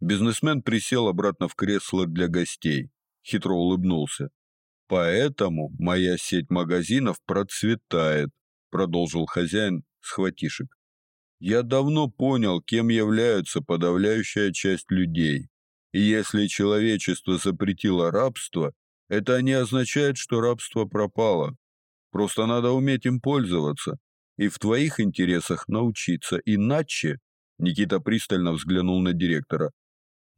Бизнесмен присел обратно в кресло для гостей, хитро улыбнулся. Поэтому моя сеть магазинов процветает, продолжил хозяин схватишек. Я давно понял, кем являются подавляющая часть людей. И если человечество запретило рабство, это не означает, что рабство пропало. Просто надо уметь им пользоваться. И в твоих интересах научиться. Иначе, Никита пристально взглянул на директора,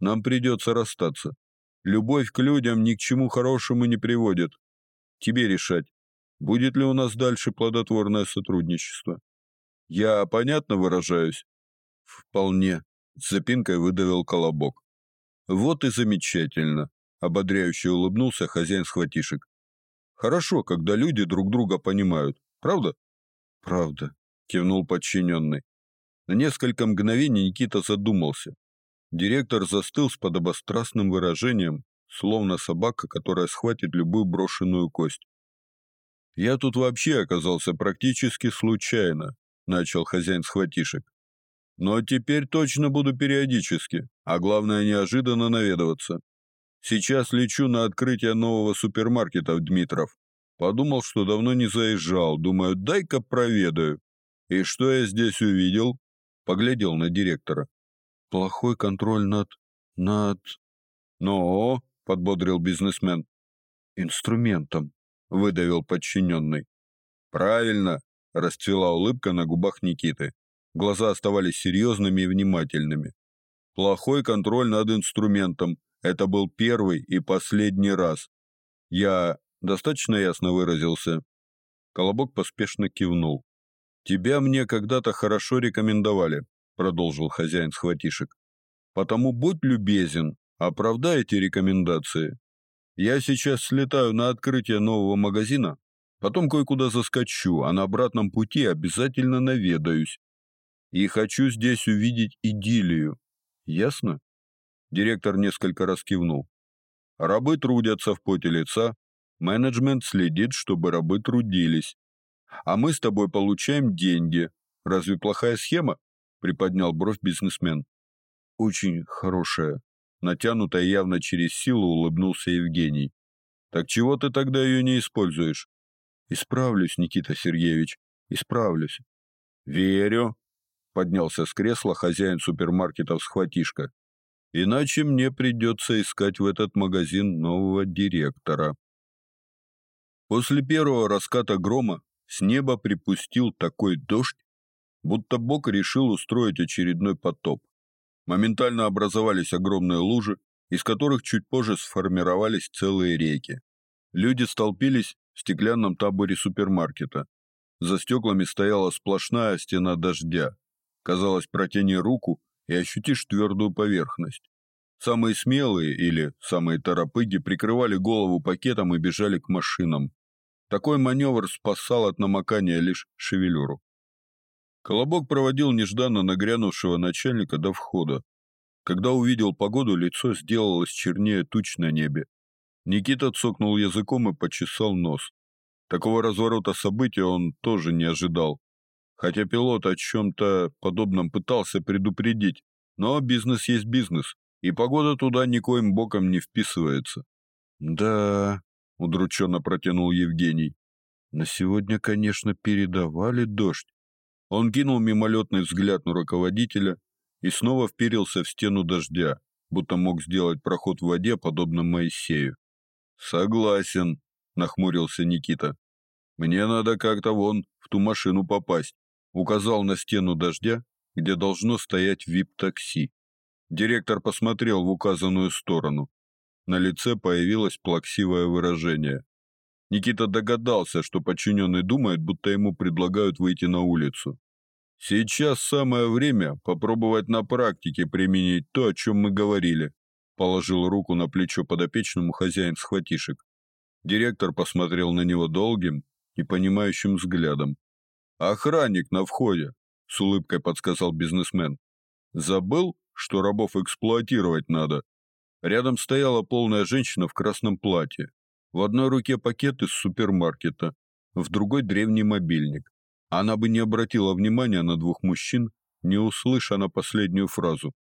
нам придется расстаться. Любовь к людям ни к чему хорошему не приводит. Тебе решать, будет ли у нас дальше плодотворное сотрудничество. Я понятно выражаюсь? Вполне. С запинкой выдавил Колобок. Вот и замечательно, ободряюще улыбнулся хозяин схватишек. Хорошо, когда люди друг друга понимают. Правда? Правда, кивнул подчиненный. На несколько мгновений Никита задумался. Директор застыл с подобострастным выражением, словно собака, которая схватит любую брошенную кость. Я тут вообще оказался практически случайно, начал хозяин схватишек. Но теперь точно буду периодически, а главное неожиданно наведываться. Сейчас лечу на открытие нового супермаркета в Дмитров. Подумал, что давно не заезжал, думаю, дай-ка проведаю. И что я здесь увидел? Поглядел на директора. Плохой контроль над над Но, подбодрил бизнесмен. Инструментом, выдавил подчиненный. Правильно, расцвела улыбка на губах Никиты. Глаза оставались серьезными и внимательными. Плохой контроль над инструментом это был первый и последний раз. Я достаточно ясно выразился. Колобок поспешно кивнул. Тебя мне когда-то хорошо рекомендовали, продолжил хозяин схватишек. Потому будь любезен, оправдай эти рекомендации. Я сейчас слетаю на открытие нового магазина, потом кое-куда заскочу, а на обратном пути обязательно наведаюсь. И хочу здесь увидеть идиллию. Ясно? Директор несколько раз кивнул. Рабы трудятся в поте лица, менеджмент следит, чтобы рабы трудились. А мы с тобой получаем деньги. Разве плохая схема? Приподнял бровь бизнесмен. Очень хорошая, натянутая явно через силу улыбнулся Евгений. Так чего ты тогда ее не используешь? Исправлюсь, Никита Сергеевич, исправлюсь. Верю, поднялся с кресла хозяин супермаркетов Схватишка. Иначе мне придется искать в этот магазин нового директора. После первого раската грома с неба припустил такой дождь, будто Бог решил устроить очередной потоп. Моментально образовались огромные лужи, из которых чуть позже сформировались целые реки. Люди столпились в стеклянном таборе супермаркета. За стеклами стояла сплошная стена дождя. Казалось, протяни руку и ощутишь твердую поверхность. Самые смелые или самые торопыги прикрывали голову пакетом и бежали к машинам. Такой маневр спасал от намокания лишь шевелюру. Колобок проводил нежданно нагрянувшего начальника до входа. Когда увидел погоду, лицо сделалось чернее туч на небе. Никита цокнул языком и почесал нос. Такого разворота событий он тоже не ожидал. Хотя пилот о чем-то подобном пытался предупредить, но бизнес есть бизнес, и погода туда никоим боком не вписывается. Да, удрученно протянул Евгений. На сегодня, конечно, передавали дождь, он кинул мимолетный взгляд на руководителя и снова вперился в стену дождя, будто мог сделать проход в воде, подобно Моисею. Согласен, нахмурился Никита. Мне надо как-то вон в ту машину попасть. Указал на стену дождя, где должно стоять вип-такси. Директор посмотрел в указанную сторону. На лице появилось плаксивое выражение. Никита догадался, что подчиненный думает, будто ему предлагают выйти на улицу. Сейчас самое время попробовать на практике применить то, о чем мы говорили. Положил руку на плечо подопечному хозяин схватишек. Директор посмотрел на него долгим и понимающим взглядом. Охранник на входе, с улыбкой подсказал бизнесмен. Забыл, что рабов эксплуатировать надо. Рядом стояла полная женщина в красном платье. В одной руке пакет из супермаркета, в другой древний мобильник. Она бы не обратила внимания на двух мужчин, не услыша на последнюю фразу.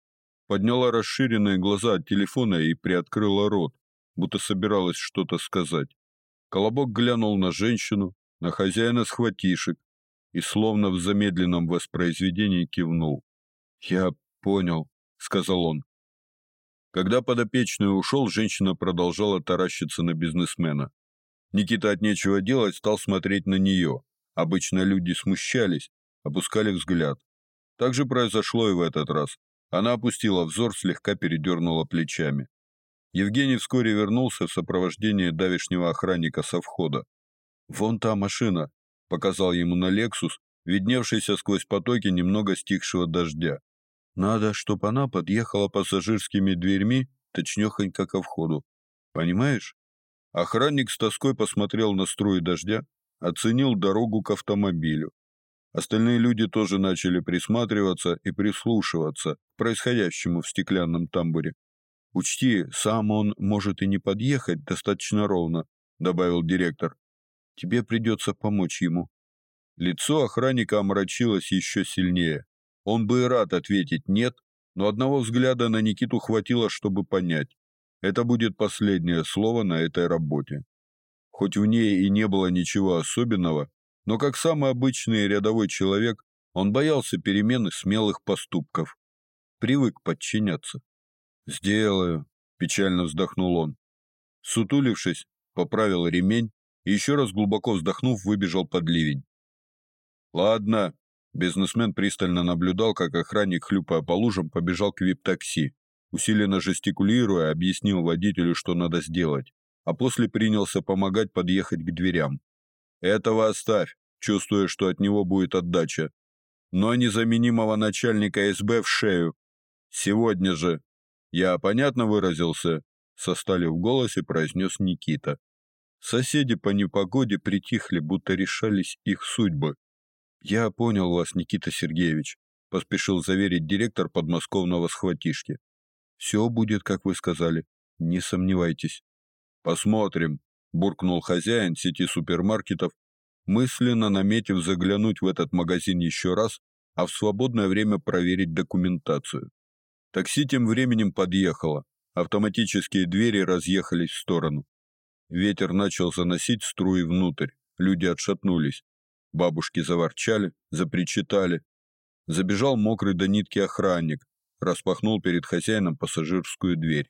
подняла расширенные глаза от телефона и приоткрыла рот, будто собиралась что-то сказать. Колобок глянул на женщину, на хозяина схватишек и словно в замедленном воспроизведении кивнул. "Я понял", сказал он. Когда подопечный ушел, женщина продолжала таращиться на бизнесмена. Никита от нечего делать стал смотреть на нее. Обычно люди смущались, опускали взгляд. Так же произошло и в этот раз. Она опустила взор, слегка передернула плечами. Евгений вскоре вернулся в сопровождении давешнего охранника со входа. «Вон та машина», — показал ему на «Лексус», видневшийся сквозь потоки немного стихшего дождя. «Надо, чтобы она подъехала пассажирскими дверьми точнёхонько ко входу. Понимаешь?» Охранник с тоской посмотрел на струи дождя, оценил дорогу к автомобилю. Остальные люди тоже начали присматриваться и прислушиваться к происходящему в стеклянном тамбуре. Учти, сам он может и не подъехать достаточно ровно, добавил директор. Тебе придется помочь ему. Лицо охранника омрачилось еще сильнее. Он бы и рад ответить нет, но одного взгляда на Никиту хватило, чтобы понять. Это будет последнее слово на этой работе. Хоть в ней и не было ничего особенного, но как самый обычный рядовой человек, он боялся перемены смелых поступков. Привык подчиняться. «Сделаю», — печально вздохнул он. Сутулившись, поправил ремень и еще раз глубоко вздохнув, выбежал под ливень. «Ладно», — бизнесмен пристально наблюдал, как охранник, хлюпая по лужам, побежал к вип-такси. Усиленно жестикулируя, объяснил водителю, что надо сделать, а после принялся помогать подъехать к дверям. «Этого оставь», чувствуя, что от него будет отдача. Но незаменимого начальника СБ в шею. Сегодня же я понятно выразился, со стали в голосе произнес Никита. Соседи по непогоде притихли, будто решались их судьбы. Я понял вас, Никита Сергеевич, поспешил заверить директор подмосковного схватишки. Все будет, как вы сказали, не сомневайтесь. Посмотрим, буркнул хозяин сети супермаркетов, мысленно наметив заглянуть в этот магазин еще раз, а в свободное время проверить документацию. Такси тем временем подъехало. Автоматические двери разъехались в сторону. Ветер начал заносить струи внутрь. Люди отшатнулись. Бабушки заворчали, запричитали. Забежал мокрый до нитки охранник, распахнул перед хозяином пассажирскую дверь.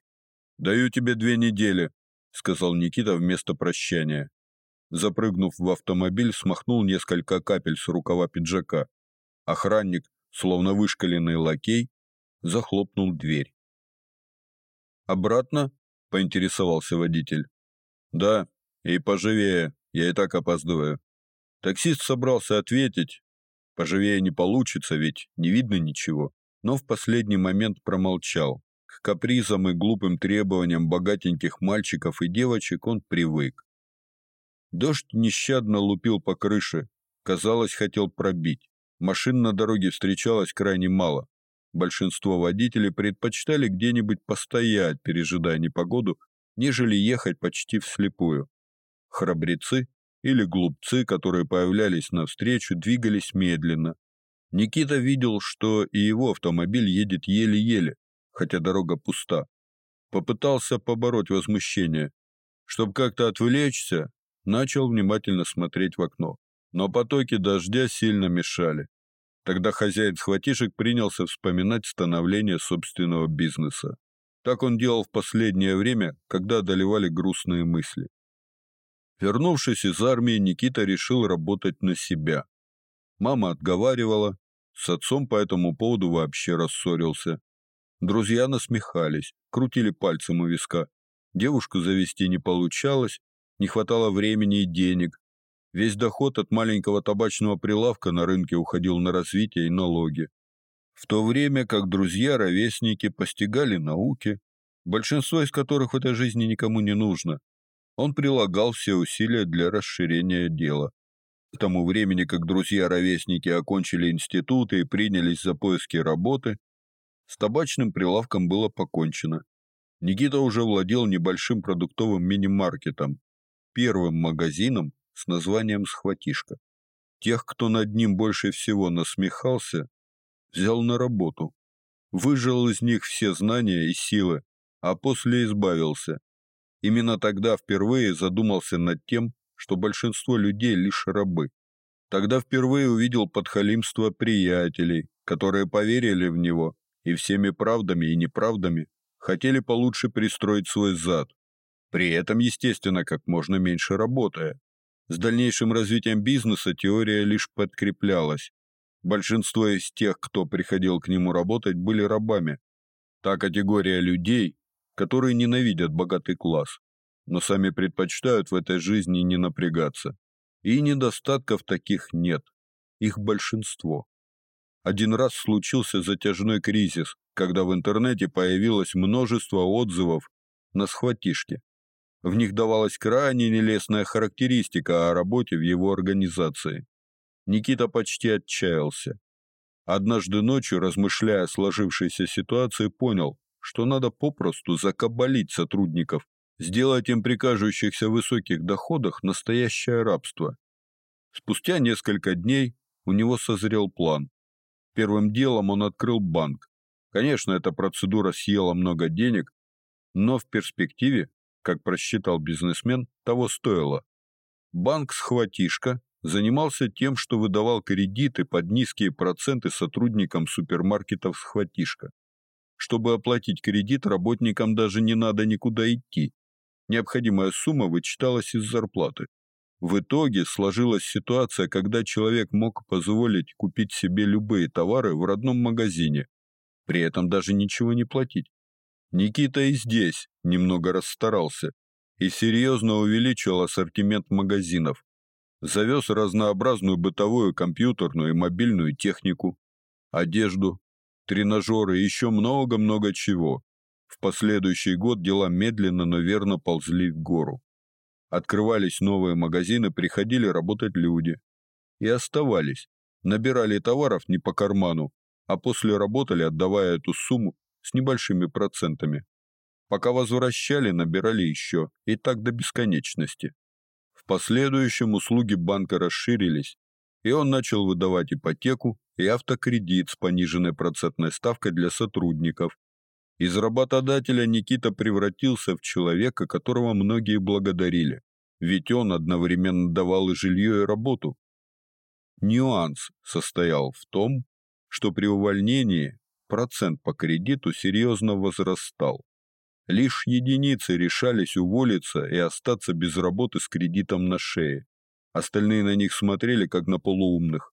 "Даю тебе две недели", сказал Никита вместо прощания. Запрыгнув в автомобиль, смахнул несколько капель с рукава пиджака. Охранник, словно вышкаленный лакей, захлопнул дверь. Обратно? поинтересовался водитель. Да, и поживее, я и так опаздываю. Таксист собрался ответить. Поживее не получится, ведь не видно ничего, но в последний момент промолчал. Капризам и глупым требованиям богатеньких мальчиков и девочек он привык. Дождь нещадно лупил по крыше, казалось, хотел пробить. Машин на дороге встречалось крайне мало. Большинство водителей предпочитали где-нибудь постоять, пережидая непогоду, нежели ехать почти вслепую. Храбрецы или глупцы, которые появлялись навстречу, двигались медленно. Никита видел, что и его автомобиль едет еле-еле, хотя дорога пуста. Попытался побороть возмущение. Чтобы как-то отвлечься, начал внимательно смотреть в окно. Но потоки дождя сильно мешали. Тогда хозяин схватишек принялся вспоминать становление собственного бизнеса. Так он делал в последнее время, когда одолевали грустные мысли. Вернувшись из армии, Никита решил работать на себя. Мама отговаривала, с отцом по этому поводу вообще рассорился. Друзья насмехались, крутили пальцем у виска. Девушку завести не получалось, не хватало времени и денег, Весь доход от маленького табачного прилавка на рынке уходил на развитие и налоги. В то время как друзья-ровесники постигали науки, большинство из которых в этой жизни никому не нужно, он прилагал все усилия для расширения дела. К тому времени, как друзья-ровесники окончили институты и принялись за поиски работы, с табачным прилавком было покончено. Никита уже владел небольшим продуктовым мини-маркетом, первым магазином, с названием «Схватишка». Тех, кто над ним больше всего насмехался, взял на работу. выжил из них все знания и силы, а после избавился. Именно тогда впервые задумался над тем, что большинство людей лишь рабы. Тогда впервые увидел подхалимство приятелей, которые поверили в него и всеми правдами и неправдами хотели получше пристроить свой зад, при этом, естественно, как можно меньше работая. С дальнейшим развитием бизнеса теория лишь подкреплялась. Большинство из тех, кто приходил к нему работать, были рабами. Та категория людей, которые ненавидят богатый класс, но сами предпочитают в этой жизни не напрягаться. И недостатков таких нет. Их большинство. Один раз случился затяжной кризис, когда в интернете появилось множество отзывов на схватишки. В них давалась крайне нелестная характеристика о работе в его организации. Никита почти отчаялся. Однажды ночью, размышляя о сложившейся ситуации, понял, что надо попросту закабалить сотрудников, сделать им при кажущихся высоких доходах настоящее рабство. Спустя несколько дней у него созрел план. Первым делом он открыл банк. Конечно, эта процедура съела много денег, но в перспективе как просчитал бизнесмен, того стоило. Банк «Схватишка» занимался тем, что выдавал кредиты под низкие проценты сотрудникам супермаркетов «Схватишка». Чтобы оплатить кредит, работникам даже не надо никуда идти. Необходимая сумма вычиталась из зарплаты. В итоге сложилась ситуация, когда человек мог позволить купить себе любые товары в родном магазине, при этом даже ничего не платить. Никита и здесь немного расстарался и серьезно увеличил ассортимент магазинов. Завез разнообразную бытовую, компьютерную и мобильную технику, одежду, тренажеры и еще много-много чего. В последующий год дела медленно, но верно ползли в гору. Открывались новые магазины, приходили работать люди. И оставались. Набирали товаров не по карману, а после работали, отдавая эту сумму с небольшими процентами. Пока возвращали, набирали еще, и так до бесконечности. В последующем услуги банка расширились, и он начал выдавать ипотеку и автокредит с пониженной процентной ставкой для сотрудников. Из работодателя Никита превратился в человека, которого многие благодарили, ведь он одновременно давал и жилье, и работу. Нюанс состоял в том, что при увольнении процент по кредиту серьезно возрастал. Лишь единицы решались уволиться и остаться без работы с кредитом на шее. Остальные на них смотрели как на полуумных.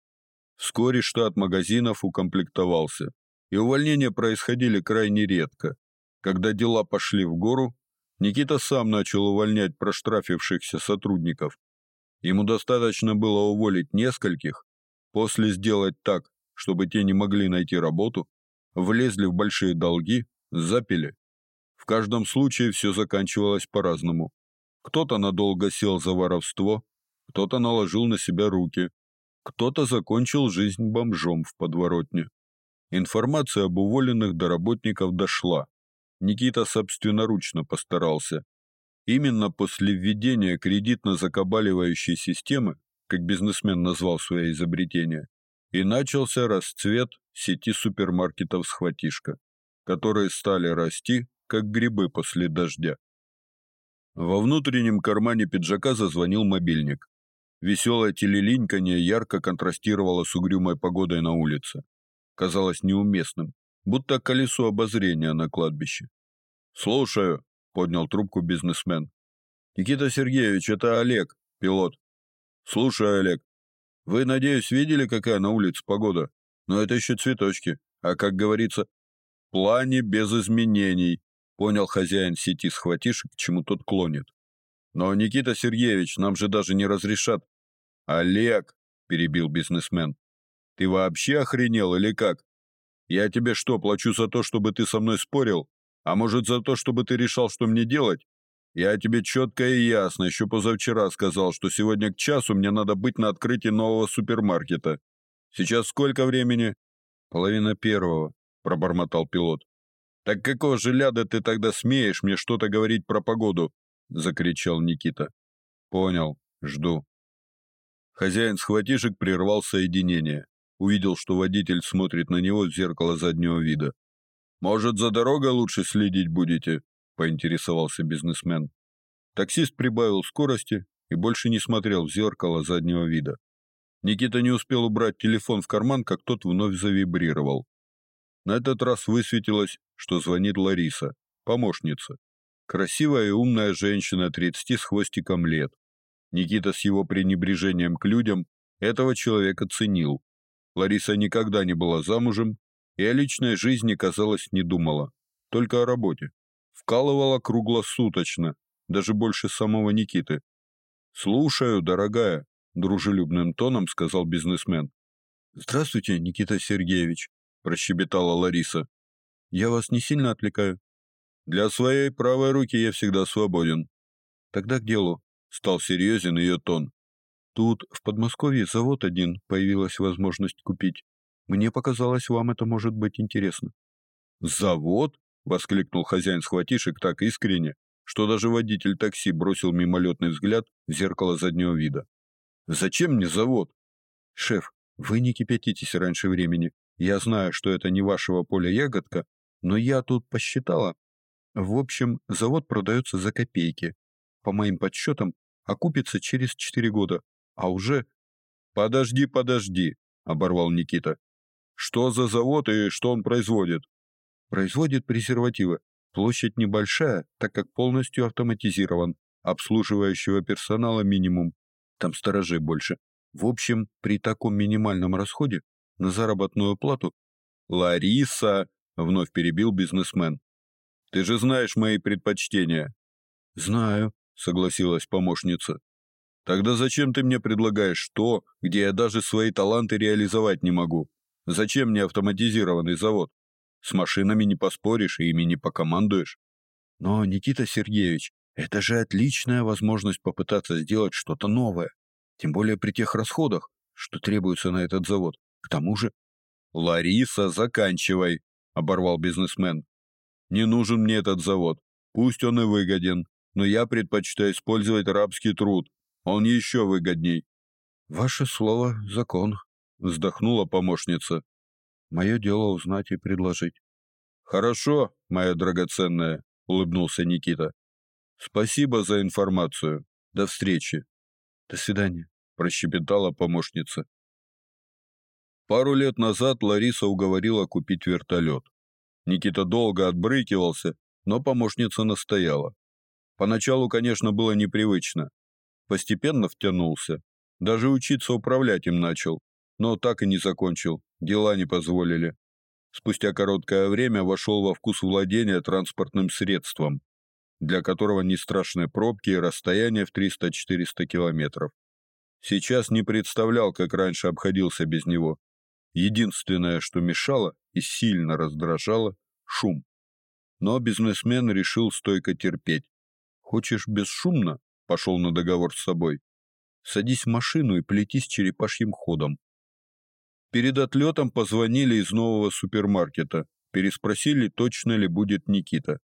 Вскоре штат магазинов укомплектовался, и увольнения происходили крайне редко. Когда дела пошли в гору, Никита сам начал увольнять проштрафившихся сотрудников. Ему достаточно было уволить нескольких, после сделать так, чтобы те не могли найти работу, влезли в большие долги, запили. В каждом случае все заканчивалось по-разному. Кто-то надолго сел за воровство, кто-то наложил на себя руки, кто-то закончил жизнь бомжом в подворотне. Информация об уволенных до работников дошла. Никита собственноручно постарался. Именно после введения кредитно-закабаливающей системы, как бизнесмен назвал свое изобретение, и начался расцвет сети супермаркетов «Схватишка», которые стали расти, как грибы после дождя. Во внутреннем кармане пиджака зазвонил мобильник. Веселое телелиньканье ярко контрастировало с угрюмой погодой на улице. Казалось неуместным, будто колесо обозрения на кладбище. «Слушаю», — поднял трубку бизнесмен. «Никита Сергеевич, это Олег, пилот». «Слушаю, Олег. Вы, надеюсь, видели, какая на улице погода? Но это еще цветочки. А как говорится, в плане без изменений. Понял хозяин сети схватишек, к чему тот клонит. Но, Никита Сергеевич, нам же даже не разрешат. Олег, перебил бизнесмен. Ты вообще охренел или как? Я тебе что, плачу за то, чтобы ты со мной спорил? А может, за то, чтобы ты решал, что мне делать? Я тебе четко и ясно еще позавчера сказал, что сегодня к часу мне надо быть на открытии нового супермаркета. Сейчас сколько времени? Половина первого, пробормотал пилот. Так какого же ляда ты тогда смеешь мне что-то говорить про погоду? закричал Никита. Понял, жду. Хозяин схватишек прервал соединение. Увидел, что водитель смотрит на него в зеркало заднего вида. Может, за дорогой лучше следить будете? поинтересовался бизнесмен. Таксист прибавил скорости и больше не смотрел в зеркало заднего вида. Никита не успел убрать телефон в карман, как тот вновь завибрировал. На этот раз высветилось, что звонит Лариса, помощница. Красивая и умная женщина 30 с хвостиком лет. Никита с его пренебрежением к людям этого человека ценил. Лариса никогда не была замужем и о личной жизни, казалось, не думала, только о работе. Вкалывала круглосуточно, даже больше самого Никиты. «Слушаю, дорогая», — дружелюбным тоном сказал бизнесмен. «Здравствуйте, Никита Сергеевич», — прощебетала Лариса. «Я вас не сильно отвлекаю?» «Для своей правой руки я всегда свободен». «Тогда к делу», — стал серьезен ее тон. «Тут в Подмосковье завод один, появилась возможность купить. Мне показалось, вам это может быть интересно». «Завод?» — воскликнул хозяин схватишек так искренне, что даже водитель такси бросил мимолетный взгляд в зеркало заднего вида. «Зачем мне завод?» «Шеф, вы не кипятитесь раньше времени. Я знаю, что это не вашего поля ягодка, но я тут посчитала. В общем, завод продается за копейки. По моим подсчетам, окупится через четыре года, а уже... «Подожди, подожди», — оборвал Никита. «Что за завод и что он производит?» «Производит презервативы. Площадь небольшая, так как полностью автоматизирован. Обслуживающего персонала минимум. Там сторожей больше. В общем, при таком минимальном расходе на заработную плату Лариса вновь перебил бизнесмен. Ты же знаешь мои предпочтения. Знаю, согласилась помощница. Тогда зачем ты мне предлагаешь то, где я даже свои таланты реализовать не могу? Зачем мне автоматизированный завод? С машинами не поспоришь и ими не покомандуешь. Но, Никита Сергеевич, это же отличная возможность попытаться сделать что-то новое. Тем более при тех расходах, что требуются на этот завод. К тому же... «Лариса, заканчивай!» — оборвал бизнесмен. «Не нужен мне этот завод. Пусть он и выгоден, но я предпочитаю использовать рабский труд. Он еще выгодней». «Ваше слово — закон», — вздохнула помощница. Мое дело узнать и предложить. Хорошо, моя драгоценная, улыбнулся Никита. Спасибо за информацию. До встречи. До свидания, прощебетала помощница. Пару лет назад Лариса уговорила купить вертолет. Никита долго отбрыкивался, но помощница настояла. Поначалу, конечно, было непривычно. Постепенно втянулся. Даже учиться управлять им начал, но так и не закончил, дела не позволили. Спустя короткое время вошел во вкус владения транспортным средством, для которого не страшны пробки и расстояние в 300-400 километров. Сейчас не представлял, как раньше обходился без него. Единственное, что мешало и сильно раздражало – шум. Но бизнесмен решил стойко терпеть. Хочешь бесшумно? Пошел на договор с собой. Садись в машину и плетись черепашьим ходом. Перед отлетом позвонили из нового супермаркета, переспросили, точно ли будет Никита.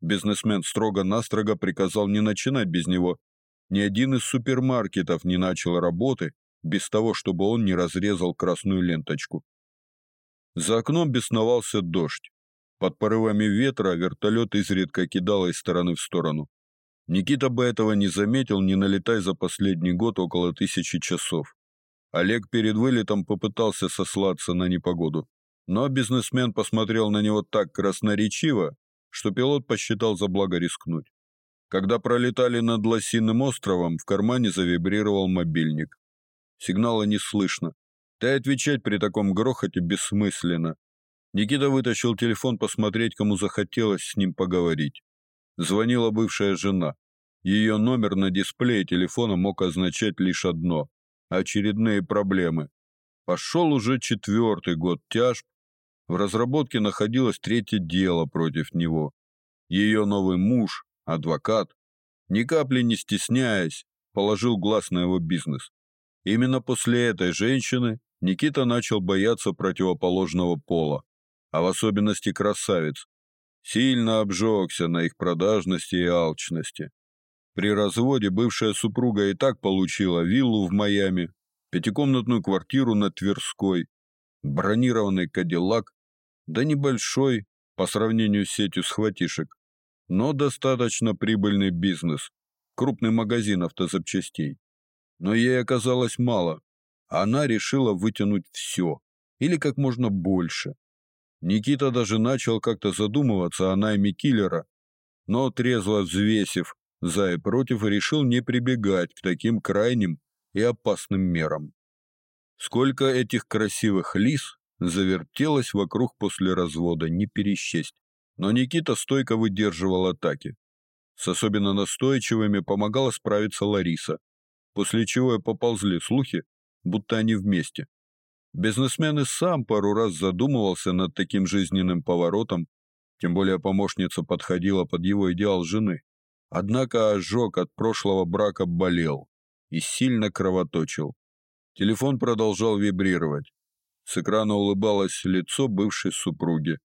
Бизнесмен строго-настрого приказал не начинать без него. Ни один из супермаркетов не начал работы без того, чтобы он не разрезал красную ленточку. За окном бесновался дождь. Под порывами ветра вертолет изредка кидало из стороны в сторону. Никита бы этого не заметил, не налетай за последний год около тысячи часов. Олег перед вылетом попытался сослаться на непогоду, но бизнесмен посмотрел на него так красноречиво, что пилот посчитал за благо рискнуть. Когда пролетали над Лосиным островом, в кармане завибрировал мобильник. Сигнала не слышно. Да и отвечать при таком грохоте бессмысленно. Никита вытащил телефон посмотреть, кому захотелось с ним поговорить. Звонила бывшая жена. Ее номер на дисплее телефона мог означать лишь одно очередные проблемы. Пошел уже четвертый год тяжб. В разработке находилось третье дело против него. Ее новый муж, адвокат, ни капли не стесняясь, положил глаз на его бизнес. Именно после этой женщины Никита начал бояться противоположного пола, а в особенности красавиц. Сильно обжегся на их продажности и алчности. При разводе бывшая супруга и так получила виллу в Майами, пятикомнатную квартиру на Тверской, бронированный Кадиллак, да небольшой, по сравнению с сетью схватишек, но достаточно прибыльный бизнес, крупный магазин автозапчастей. Но ей оказалось мало. Она решила вытянуть все, или как можно больше. Никита даже начал как-то задумываться о найме киллера, но трезво взвесив за и против, решил не прибегать к таким крайним и опасным мерам. Сколько этих красивых лис завертелось вокруг после развода, не пересчесть. Но Никита стойко выдерживал атаки. С особенно настойчивыми помогала справиться Лариса, после чего и поползли слухи, будто они вместе. Бизнесмен и сам пару раз задумывался над таким жизненным поворотом, тем более помощница подходила под его идеал жены. Однако ожог от прошлого брака болел и сильно кровоточил. Телефон продолжал вибрировать. С экрана улыбалось лицо бывшей супруги.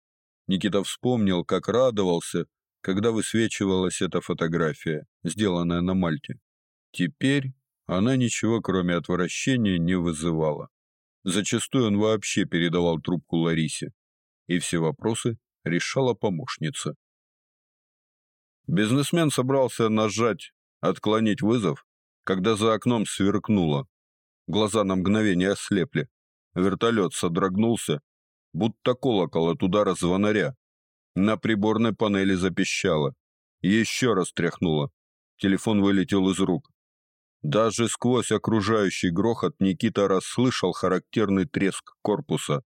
Никита вспомнил, как радовался, когда высвечивалась эта фотография, сделанная на Мальте. Теперь она ничего, кроме отвращения, не вызывала. Зачастую он вообще передавал трубку Ларисе, и все вопросы решала помощница. Бизнесмен собрался нажать «Отклонить вызов», когда за окном сверкнуло. Глаза на мгновение ослепли. Вертолет содрогнулся, будто колокол от удара звонаря. На приборной панели запищало. Еще раз тряхнуло. Телефон вылетел из рук. Даже сквозь окружающий грохот Никита расслышал характерный треск корпуса.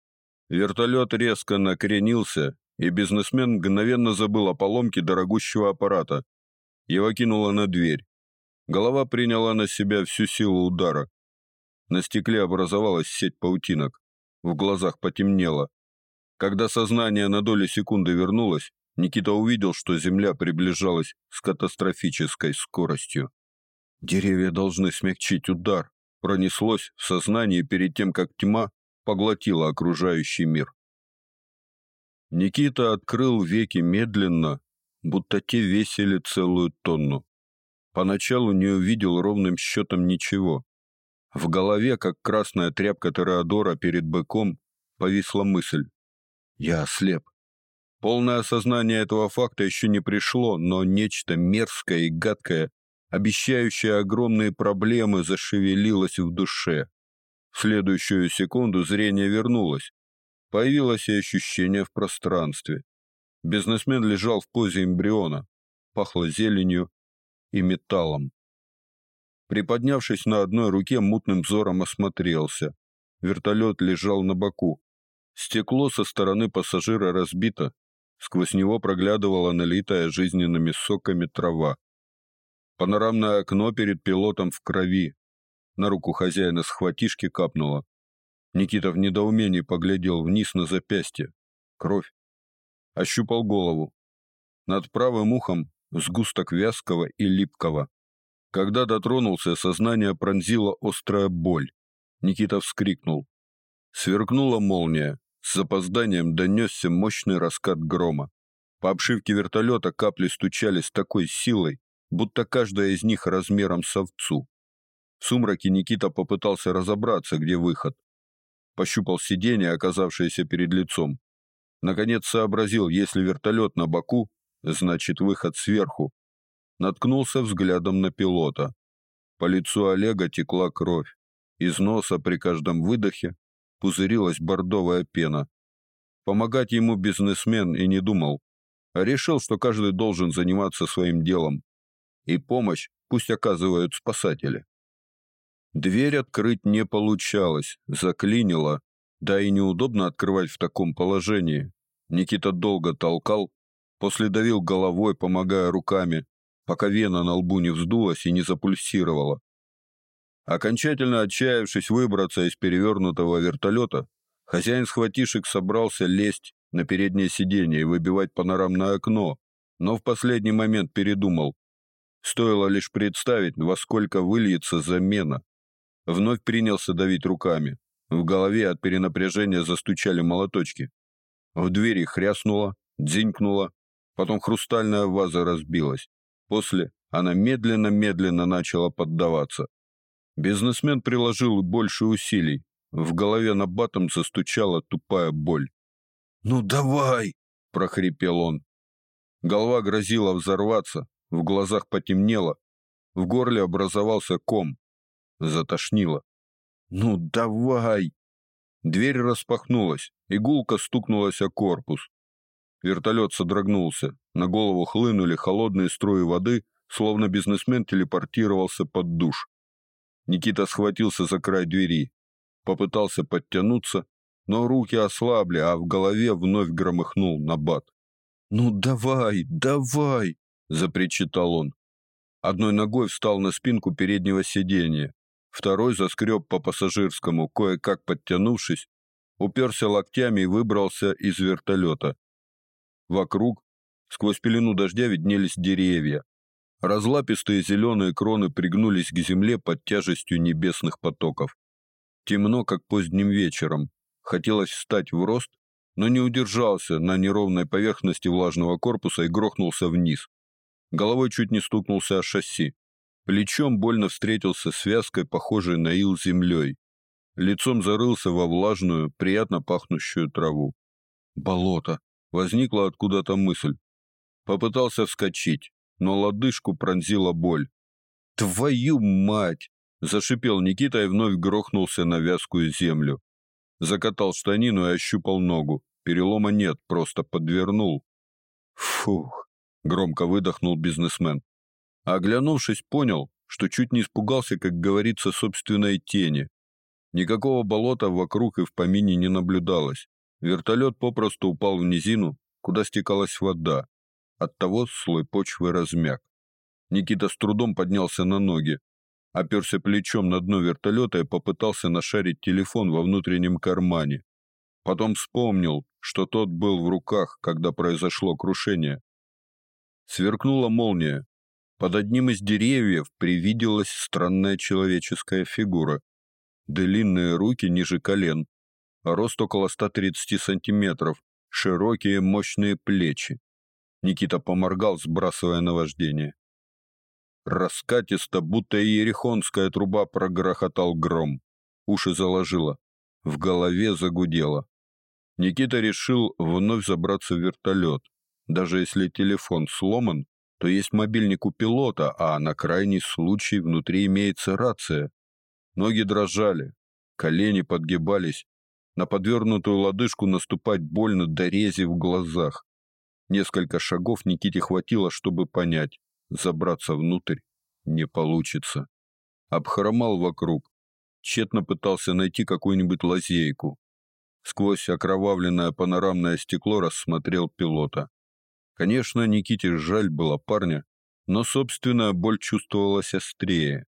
Вертолет резко накренился, и бизнесмен мгновенно забыл о поломке дорогущего аппарата. Его кинуло на дверь. Голова приняла на себя всю силу удара. На стекле образовалась сеть паутинок. В глазах потемнело. Когда сознание на долю секунды вернулось, Никита увидел, что Земля приближалась с катастрофической скоростью. Деревья должны смягчить удар. Пронеслось в сознании перед тем, как тьма поглотила окружающий мир. Никита открыл веки медленно, будто те весили целую тонну. Поначалу не увидел ровным счетом ничего. В голове, как красная тряпка Тореадора перед быком, повисла мысль. «Я ослеп». Полное осознание этого факта еще не пришло, но нечто мерзкое и гадкое обещающая огромные проблемы, зашевелилась в душе. В следующую секунду зрение вернулось. Появилось ощущение в пространстве. Бизнесмен лежал в позе эмбриона, пахло зеленью и металлом. Приподнявшись на одной руке, мутным взором осмотрелся. Вертолет лежал на боку. Стекло со стороны пассажира разбито. Сквозь него проглядывала налитая жизненными соками трава. Панорамное окно перед пилотом в крови. На руку хозяина схватишки капнуло. Никита в недоумении поглядел вниз на запястье. Кровь. Ощупал голову. Над правым ухом сгусток вязкого и липкого. Когда дотронулся, сознание пронзила острая боль. Никита вскрикнул. Сверкнула молния. С запозданием донесся мощный раскат грома. По обшивке вертолета капли стучали с такой силой, будто каждая из них размером с овцу. В сумраке Никита попытался разобраться, где выход. Пощупал сиденье, оказавшееся перед лицом. Наконец сообразил, если вертолет на боку, значит выход сверху. Наткнулся взглядом на пилота. По лицу Олега текла кровь. Из носа при каждом выдохе пузырилась бордовая пена. Помогать ему бизнесмен и не думал, а решил, что каждый должен заниматься своим делом, и помощь пусть оказывают спасатели. Дверь открыть не получалось, заклинило, да и неудобно открывать в таком положении. Никита долго толкал, после давил головой, помогая руками, пока вена на лбу не вздулась и не запульсировала. Окончательно отчаявшись выбраться из перевернутого вертолета, хозяин схватишек собрался лезть на переднее сиденье и выбивать панорамное окно, но в последний момент передумал, Стоило лишь представить, во сколько выльется замена. Вновь принялся давить руками. В голове от перенапряжения застучали молоточки. В двери хряснуло, дзинькнуло, потом хрустальная ваза разбилась. После она медленно-медленно начала поддаваться. Бизнесмен приложил больше усилий. В голове на батом застучала тупая боль. «Ну давай!» – прохрипел он. Голова грозила взорваться, в глазах потемнело, в горле образовался ком. Затошнило. «Ну давай!» Дверь распахнулась, игулка стукнулась о корпус. Вертолет содрогнулся, на голову хлынули холодные струи воды, словно бизнесмен телепортировался под душ. Никита схватился за край двери, попытался подтянуться, но руки ослабли, а в голове вновь громыхнул набат. «Ну давай, давай!» – запричитал он. Одной ногой встал на спинку переднего сиденья, второй заскреб по пассажирскому, кое-как подтянувшись, уперся локтями и выбрался из вертолета. Вокруг, сквозь пелену дождя, виднелись деревья. Разлапистые зеленые кроны пригнулись к земле под тяжестью небесных потоков. Темно, как поздним вечером. Хотелось встать в рост, но не удержался на неровной поверхности влажного корпуса и грохнулся вниз. Головой чуть не стукнулся о шасси. Плечом больно встретился связкой, похожей на ил землей. Лицом зарылся во влажную, приятно пахнущую траву. Болото. Возникла откуда-то мысль. Попытался вскочить, но лодыжку пронзила боль. «Твою мать!» – зашипел Никита и вновь грохнулся на вязкую землю. Закатал штанину и ощупал ногу. Перелома нет, просто подвернул. «Фух!» – громко выдохнул бизнесмен. оглянувшись, понял, что чуть не испугался, как говорится, собственной тени. Никакого болота вокруг и в помине не наблюдалось. Вертолет попросту упал в низину, куда стекалась вода. Оттого слой почвы размяк. Никита с трудом поднялся на ноги, оперся плечом на дно вертолета и попытался нашарить телефон во внутреннем кармане. Потом вспомнил, что тот был в руках, когда произошло крушение. Сверкнула молния. Под одним из деревьев привиделась странная человеческая фигура. Длинные руки ниже колен, рост около 130 сантиметров, широкие мощные плечи. Никита поморгал, сбрасывая наваждение. Раскатисто, будто иерихонская труба, прогрохотал гром. Уши заложило. В голове загудело. Никита решил вновь забраться в вертолет. Даже если телефон сломан, то есть мобильник у пилота, а на крайний случай внутри имеется рация. Ноги дрожали, колени подгибались, на подвернутую лодыжку наступать больно до рези в глазах. Несколько шагов Никите хватило, чтобы понять, забраться внутрь не получится. Обхромал вокруг, тщетно пытался найти какую-нибудь лазейку. Сквозь окровавленное панорамное стекло рассмотрел пилота. Конечно, Никите жаль было парня, но собственная боль чувствовалась острее,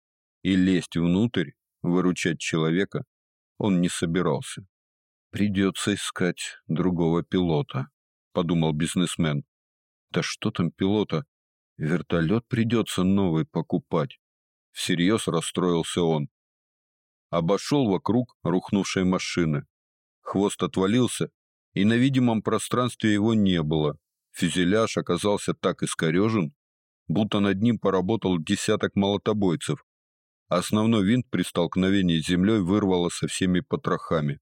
и лезть внутрь, выручать человека, он не собирался. Придется искать другого пилота, подумал бизнесмен. Да что там пилота? Вертолет придется новый покупать. Всерьез расстроился он. Обошел вокруг рухнувшей машины. Хвост отвалился, и на видимом пространстве его не было. Фюзеляж оказался так искорежен, будто над ним поработал десяток молотобойцев. Основной винт при столкновении с землей вырвало со всеми потрохами.